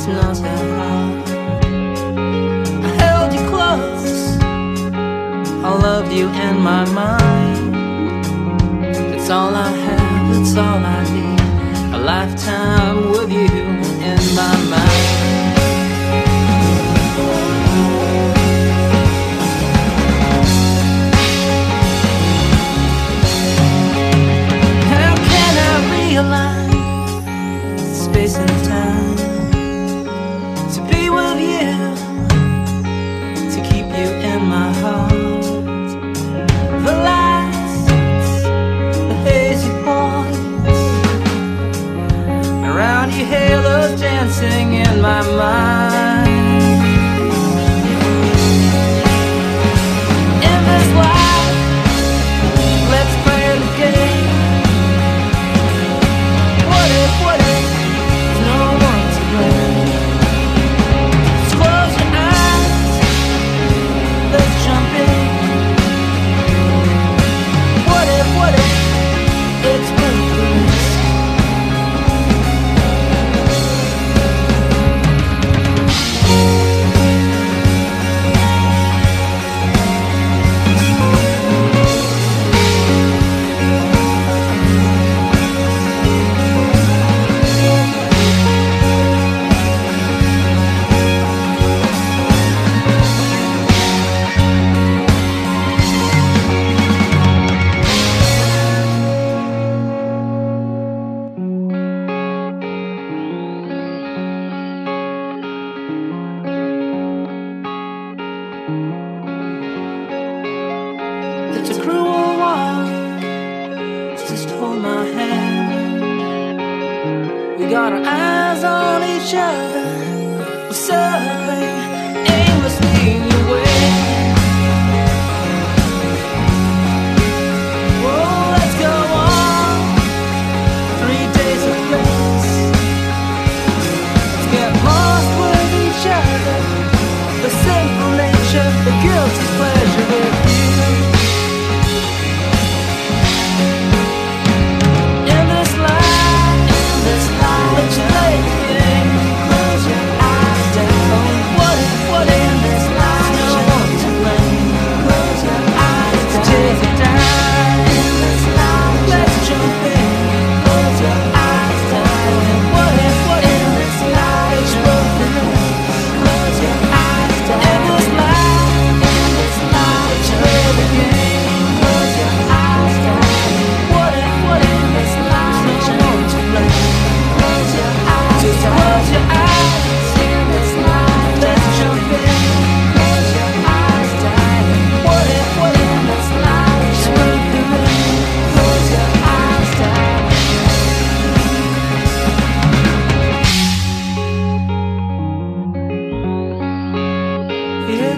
it's not that hard. I held you close, I loved you in my mind. It's all I have, it's all I need. A lifetime with you in my mind. halos dancing in my mind. my hand. We got our eyes on each other. We're surfing aimlessly in your way. The simple nature, the guilty pleasure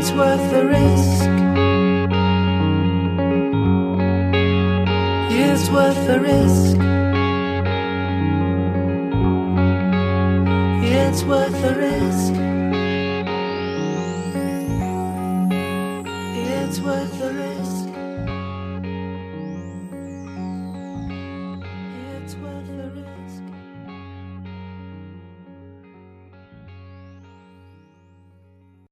it's worth the risk. It's worth the risk. It's worth the risk. It's worth the risk.